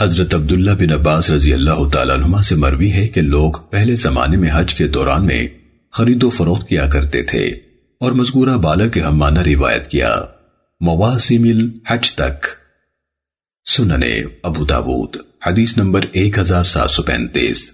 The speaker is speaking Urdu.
حضرت عبداللہ بن عباس رضی اللہ تعالیٰ عنہ سے مروی ہے کہ لوگ پہلے زمانے میں حج کے دوران میں خرید و فروخت کیا کرتے تھے اور مذکورہ بالا کے ہم روایت کیا۔ مواسم الحج تک۔ سننے ابو داود، حدیث نمبر ایک ہزار سات سو پینتیس۔